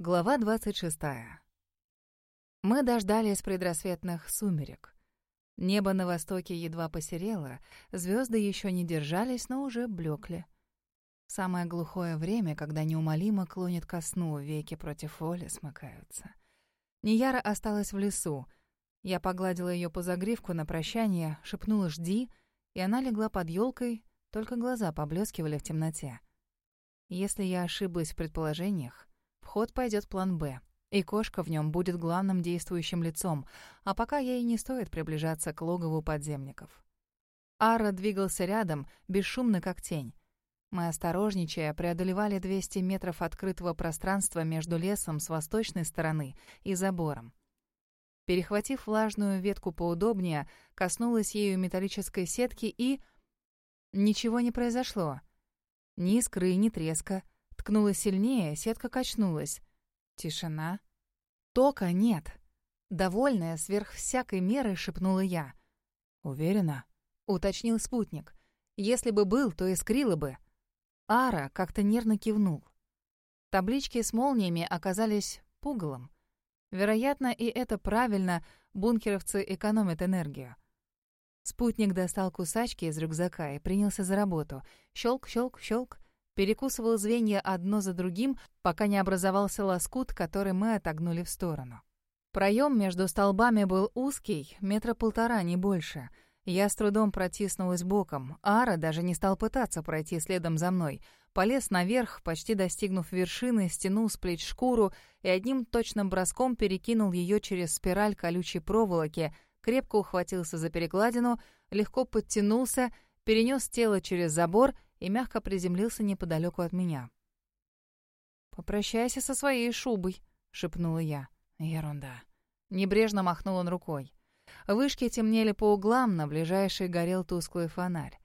Глава 26. Мы дождались предрассветных сумерек. Небо на востоке едва посерело, звезды еще не держались, но уже блекли. Самое глухое время, когда неумолимо клонит ко сну, веки против воли смыкаются. Нияра осталась в лесу. Я погладила ее по загривку на прощание, шепнула «жди», и она легла под елкой, только глаза поблескивали в темноте. Если я ошиблась в предположениях, в ход пойдет план «Б», и кошка в нем будет главным действующим лицом, а пока ей не стоит приближаться к логову подземников. Ара двигался рядом, бесшумно как тень. Мы, осторожничая, преодолевали 200 метров открытого пространства между лесом с восточной стороны и забором. Перехватив влажную ветку поудобнее, коснулась ею металлической сетки и... Ничего не произошло. Ни искры, ни треска — Ткнула сильнее, сетка качнулась. Тишина. Тока нет. Довольная, сверх всякой меры, шепнула я. «Уверена?» — уточнил спутник. «Если бы был, то искрило бы». Ара как-то нервно кивнул. Таблички с молниями оказались пугалом. Вероятно, и это правильно, бункеровцы экономят энергию. Спутник достал кусачки из рюкзака и принялся за работу. Щелк, щелк, щелк перекусывал звенья одно за другим, пока не образовался лоскут, который мы отогнули в сторону. Проем между столбами был узкий, метра полтора, не больше. Я с трудом протиснулась боком. Ара даже не стал пытаться пройти следом за мной. Полез наверх, почти достигнув вершины, стянул с плеч шкуру и одним точным броском перекинул ее через спираль колючей проволоки, крепко ухватился за перекладину, легко подтянулся, перенес тело через забор и мягко приземлился неподалеку от меня. «Попрощайся со своей шубой», — шепнула я. «Ерунда». Небрежно махнул он рукой. Вышки темнели по углам, на ближайшей горел тусклый фонарь.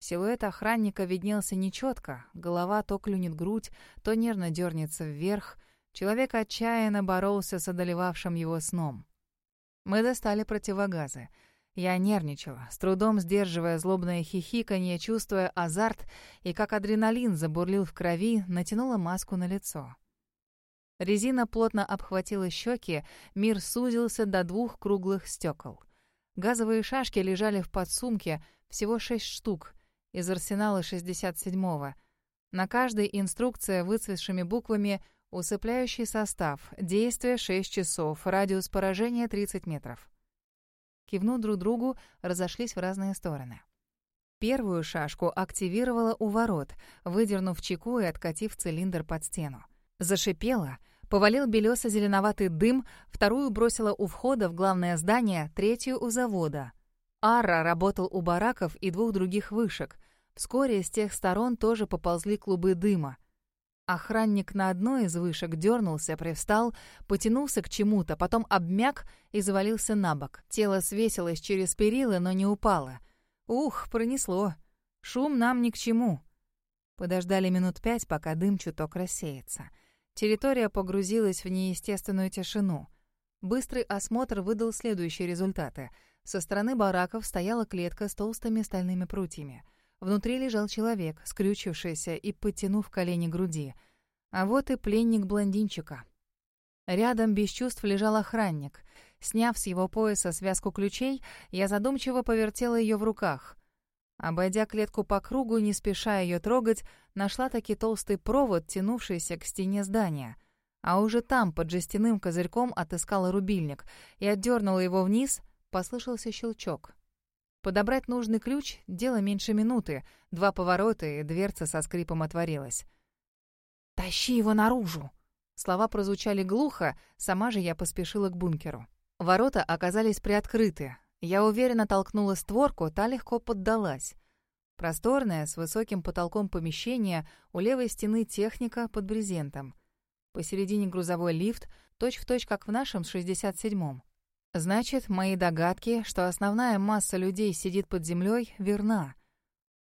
Силуэт охранника виднелся нечетко, голова то клюнет грудь, то нервно дернется вверх. Человек отчаянно боролся с одолевавшим его сном. Мы достали противогазы — я нервничала, с трудом сдерживая злобное хихиканье, чувствуя азарт, и как адреналин забурлил в крови, натянула маску на лицо. Резина плотно обхватила щеки, мир сузился до двух круглых стекол. Газовые шашки лежали в подсумке, всего шесть штук, из арсенала 67-го. На каждой инструкция выцветшими буквами «Усыпляющий состав», «Действие 6 часов», «Радиус поражения 30 метров» кивнув друг другу, разошлись в разные стороны. Первую шашку активировала у ворот, выдернув чеку и откатив цилиндр под стену. Зашипела, повалил белесо-зеленоватый дым, вторую бросила у входа в главное здание, третью — у завода. Ара работал у бараков и двух других вышек. Вскоре с тех сторон тоже поползли клубы дыма — Охранник на одной из вышек дернулся, привстал, потянулся к чему-то, потом обмяк и завалился на бок. Тело свесилось через перила, но не упало. Ух, пронесло. Шум нам ни к чему. Подождали минут пять, пока дым чуток рассеется. Территория погрузилась в неестественную тишину. Быстрый осмотр выдал следующие результаты. Со стороны бараков стояла клетка с толстыми стальными прутьями — Внутри лежал человек, скрючившийся и подтянув колени груди. А вот и пленник блондинчика. Рядом без чувств лежал охранник. Сняв с его пояса связку ключей, я задумчиво повертела ее в руках. Обойдя клетку по кругу, не спеша ее трогать, нашла таки толстый провод, тянувшийся к стене здания. А уже там, под жестяным козырьком, отыскала рубильник и отдернула его вниз, послышался щелчок. Подобрать нужный ключ — дело меньше минуты. Два поворота, и дверца со скрипом отворилась. «Тащи его наружу!» Слова прозвучали глухо, сама же я поспешила к бункеру. Ворота оказались приоткрыты. Я уверенно толкнула створку, та легко поддалась. Просторное, с высоким потолком помещение, у левой стены техника под брезентом. Посередине грузовой лифт, точь-в-точь, точь, как в нашем 67-м. Значит, мои догадки, что основная масса людей сидит под землей, верна.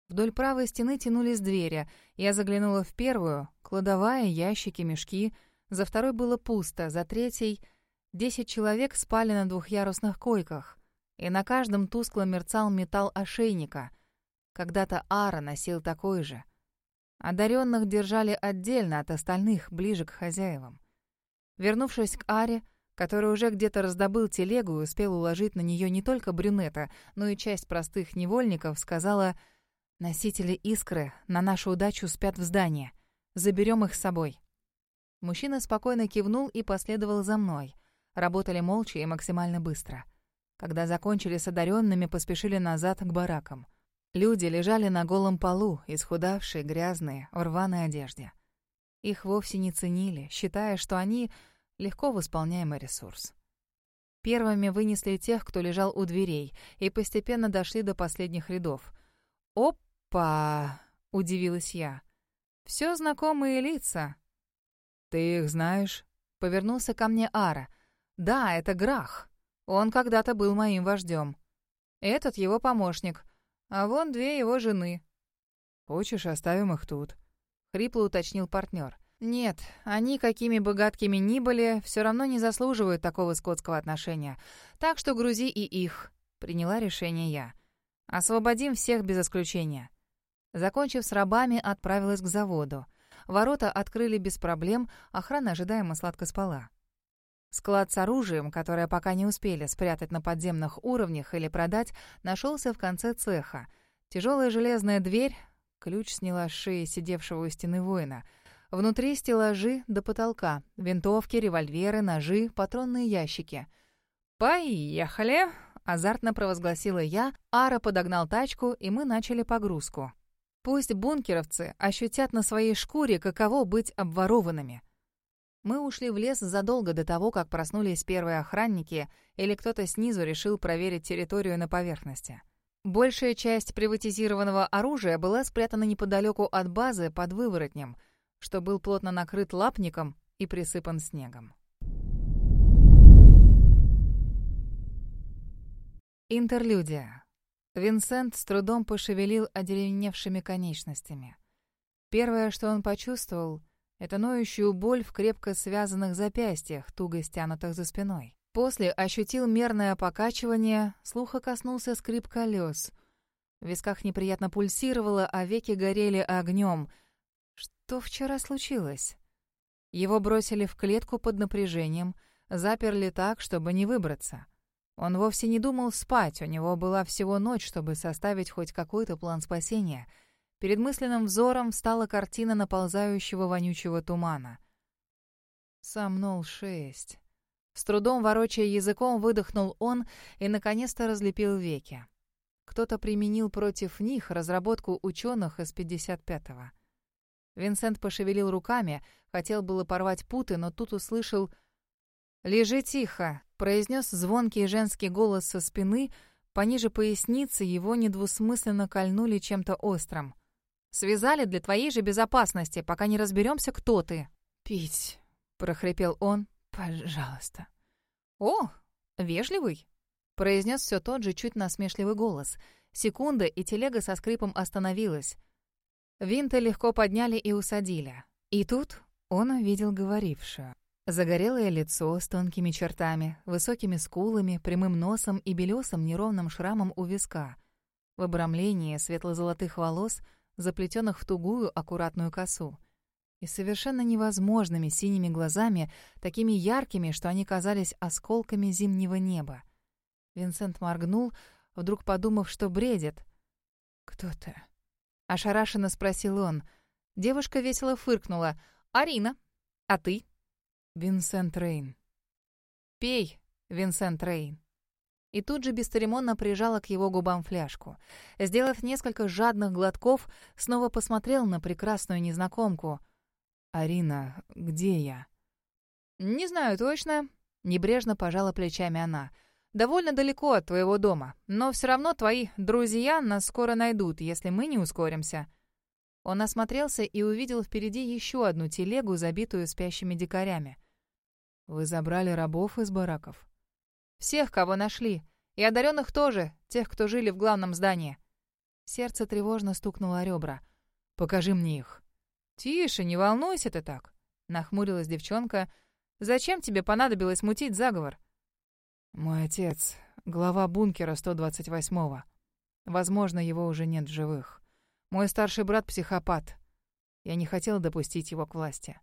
Вдоль правой стены тянулись двери. Я заглянула в первую — кладовая, ящики, мешки. За второй было пусто, за третьей — десять человек спали на двухъярусных койках. И на каждом тускло мерцал металл ошейника. Когда-то Ара носил такой же. Одаренных держали отдельно от остальных, ближе к хозяевам. Вернувшись к Аре, который уже где-то раздобыл телегу и успел уложить на нее не только брюнета, но и часть простых невольников, сказала «Носители искры на нашу удачу спят в здании. Заберем их с собой». Мужчина спокойно кивнул и последовал за мной. Работали молча и максимально быстро. Когда закончили с одаренными, поспешили назад к баракам. Люди лежали на голом полу, исхудавшие, грязные, в рваной одежде. Их вовсе не ценили, считая, что они — легко восполняемый ресурс. Первыми вынесли тех, кто лежал у дверей, и постепенно дошли до последних рядов. «Опа!» — удивилась я. «Все знакомые лица». «Ты их знаешь?» — повернулся ко мне Ара. «Да, это Грах. Он когда-то был моим вождем. Этот его помощник, а вон две его жены». «Хочешь, оставим их тут?» — хрипло уточнил партнер. «Нет, они, какими бы гадкими ни были, все равно не заслуживают такого скотского отношения. Так что грузи и их», — приняла решение я. «Освободим всех без исключения». Закончив с рабами, отправилась к заводу. Ворота открыли без проблем, охрана ожидаемо сладко спала. Склад с оружием, которое пока не успели спрятать на подземных уровнях или продать, нашелся в конце цеха. Тяжелая железная дверь, Ключ сняла с шеи сидевшего у стены воина. Внутри стеллажи до потолка. Винтовки, револьверы, ножи, патронные ящики. «Поехали!» — азартно провозгласила я. Ара подогнал тачку, и мы начали погрузку. Пусть бункеровцы ощутят на своей шкуре, каково быть обворованными. Мы ушли в лес задолго до того, как проснулись первые охранники, или кто-то снизу решил проверить территорию на поверхности. Большая часть приватизированного оружия была спрятана неподалеку от базы под выворотнем, что был плотно накрыт лапником и присыпан снегом. Интерлюдия. Винсент с трудом пошевелил одеревневшими конечностями. Первое, что он почувствовал, это ноющую боль в крепко связанных запястьях, туго стянутых за спиной. После ощутил мерное покачивание, слуха коснулся скрип колес. В висках неприятно пульсировало, а веки горели огнем. Что вчера случилось? Его бросили в клетку под напряжением, заперли так, чтобы не выбраться. Он вовсе не думал спать, у него была всего ночь, чтобы составить хоть какой-то план спасения. Перед мысленным взором встала картина наползающего вонючего тумана. Сомнул шесть. С трудом ворочая языком, выдохнул он и, наконец-то, разлепил веки. Кто-то применил против них разработку ученых из 55-го. Винсент пошевелил руками, хотел было порвать путы, но тут услышал «Лежи тихо», — произнес звонкий женский голос со спины, пониже поясницы его недвусмысленно кольнули чем-то острым. «Связали для твоей же безопасности, пока не разберемся, кто ты». «Пить», — прохрипел он, «Пожалуйста». «О, вежливый», — произнес все тот же чуть насмешливый голос. Секунда, и телега со скрипом остановилась. Винта легко подняли и усадили. И тут он увидел говорившую. Загорелое лицо с тонкими чертами, высокими скулами, прямым носом и белесым неровным шрамом у виска. В обрамлении светло-золотых волос, заплетенных в тугую аккуратную косу и совершенно невозможными синими глазами, такими яркими, что они казались осколками зимнего неба. Винсент моргнул, вдруг подумав, что бредит. «Кто ты?» — ошарашенно спросил он. Девушка весело фыркнула. «Арина, а ты?» «Винсент Рейн». «Пей, Винсент Рейн». И тут же бесцеремонно прижала к его губам фляжку. Сделав несколько жадных глотков, снова посмотрел на прекрасную незнакомку. «Арина, где я?» «Не знаю точно», — небрежно пожала плечами она. «Довольно далеко от твоего дома, но все равно твои друзья нас скоро найдут, если мы не ускоримся». Он осмотрелся и увидел впереди еще одну телегу, забитую спящими дикарями. «Вы забрали рабов из бараков?» «Всех, кого нашли. И одаренных тоже, тех, кто жили в главном здании». Сердце тревожно стукнуло ребра. «Покажи мне их». «Тише, не волнуйся ты так», — нахмурилась девчонка. «Зачем тебе понадобилось мутить заговор?» «Мой отец, глава бункера 128-го. Возможно, его уже нет в живых. Мой старший брат — психопат. Я не хотел допустить его к власти».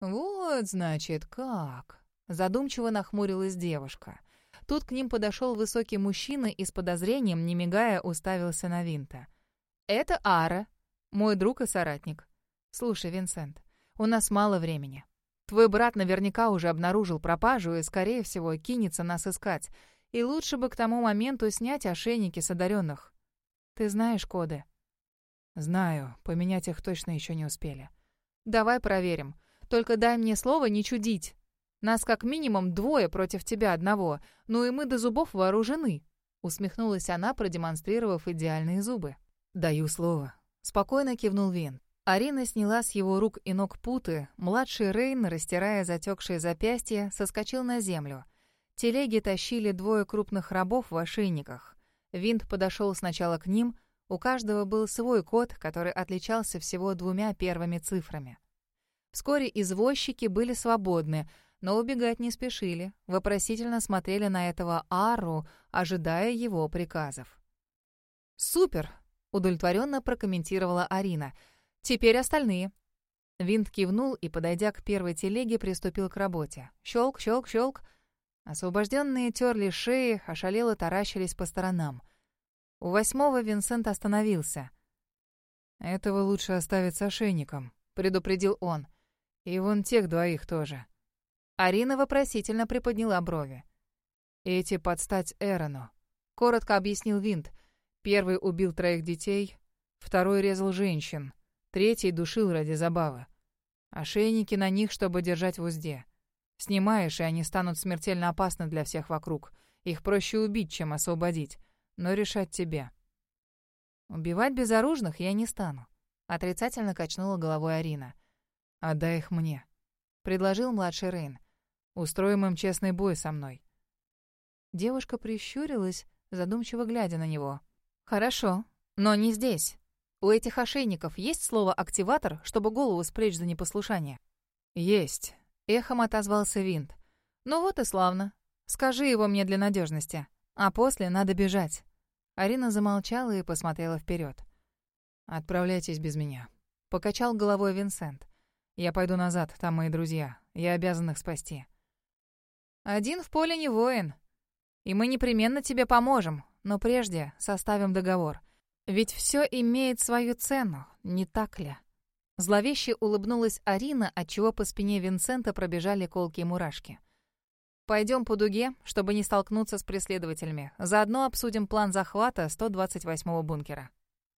«Вот, значит, как...» Задумчиво нахмурилась девушка. Тут к ним подошел высокий мужчина и с подозрением, не мигая, уставился на Винта. «Это Ара, мой друг и соратник. Слушай, Винсент, у нас мало времени. Твой брат наверняка уже обнаружил пропажу и, скорее всего, кинется нас искать. И лучше бы к тому моменту снять ошейники с одаренных. Ты знаешь коды?» «Знаю, поменять их точно еще не успели». «Давай проверим. Только дай мне слово не чудить. Нас как минимум двое против тебя одного, ну и мы до зубов вооружены», — усмехнулась она, продемонстрировав идеальные зубы. «Даю слово», — спокойно кивнул Вин. Арина сняла с его рук и ног путы, младший Рейн, растирая затекшие запястья, соскочил на землю. Телеги тащили двое крупных рабов в ошейниках. Винт подошел сначала к ним, у каждого был свой код, который отличался всего двумя первыми цифрами. Вскоре извозчики были свободны — но убегать не спешили, вопросительно смотрели на этого Ару, ожидая его приказов. «Супер!» — удовлетворенно прокомментировала Арина. «Теперь остальные». Винт кивнул и, подойдя к первой телеге, приступил к работе. Щелк, щелк, щелк. Освобожденные терли шеи, ошалело таращились по сторонам. У восьмого Винсент остановился. «Этого лучше оставить с ошейником», — предупредил он. «И вон тех двоих тоже». Арина вопросительно приподняла брови. «Эти подстать Эрону», — коротко объяснил Винт. «Первый убил троих детей, второй резал женщин, третий душил ради забавы. Ошейники на них, чтобы держать в узде. Снимаешь, и они станут смертельно опасны для всех вокруг. Их проще убить, чем освободить. Но решать тебе». «Убивать безоружных я не стану», — отрицательно качнула головой Арина. «Отдай их мне», — предложил младший Рейн. Устроим им честный бой со мной». Девушка прищурилась, задумчиво глядя на него. «Хорошо, но не здесь. У этих ошейников есть слово «активатор», чтобы голову спрячь за непослушание?» «Есть», — эхом отозвался Винт. «Ну вот и славно. Скажи его мне для надежности. А после надо бежать». Арина замолчала и посмотрела вперед. «Отправляйтесь без меня», — покачал головой Винсент. «Я пойду назад, там мои друзья. Я обязан их спасти». Один в поле не воин. И мы непременно тебе поможем, но прежде составим договор. Ведь все имеет свою цену, не так ли?» Зловеще улыбнулась Арина, отчего по спине Винсента пробежали колкие мурашки. «Пойдем по дуге, чтобы не столкнуться с преследователями. Заодно обсудим план захвата 128-го бункера».